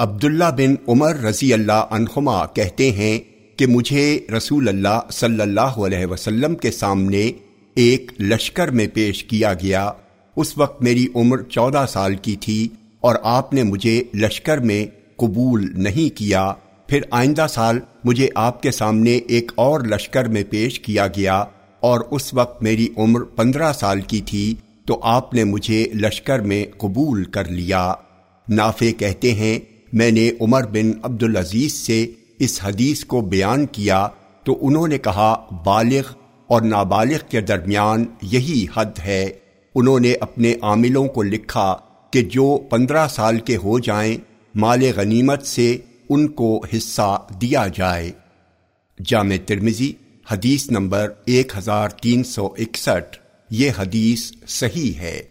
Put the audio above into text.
عبداللہ بن عمر رضی اللہ عنہما کہتے ہیں کہ مجھے رسول اللہ صلی اللہ علیہ وسلم کے سامنے ایک لشکر میں پیش کیا گیا۔ اس وقت میری عمر چودہ سال کی تھی اور آپ نے مجھے لشکر میں قبول نہیں کیا۔ پھر آئندہ سال مجھے آپ کے سامنے ایک اور لشکر میں پیش کیا گیا اور اس وقت میری عمر پندرہ سال کی تھی تو آپ نے مجھے لشکر میں قبول کر لیا۔ نافع کہتے ہیں میں نے عمر بن عبدالعزیز سے اس حدیث کو بیان کیا تو انہوں نے کہا، بالغ اور نابالغ کے درمیان یہی حد ہے۔ انہوں نے اپنے عاملوں کو لکھا کہ جو پندرہ سال کے ہو جائیں، مال غنیمت سے ان کو حصہ دیا جائے۔ جامع ترمزی حدیث نمبر ایک ہزار تین سو اکسٹھ۔ یہ حدیث صحیح ہے۔